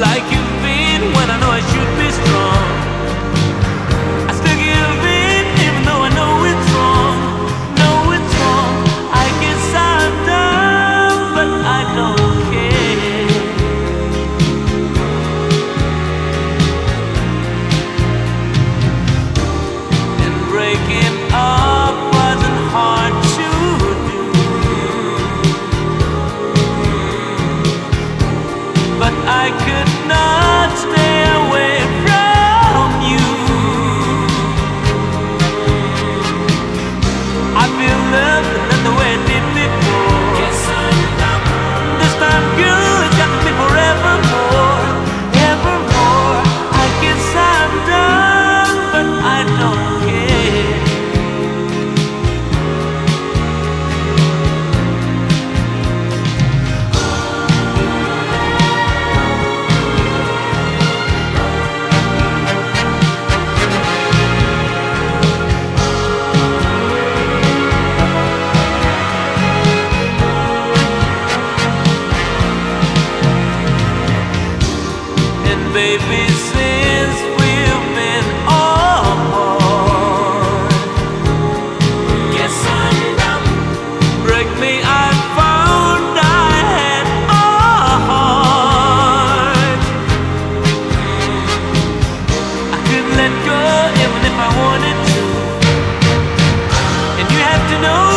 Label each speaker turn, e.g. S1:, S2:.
S1: like you. Let go even if I wanted to. And you have to know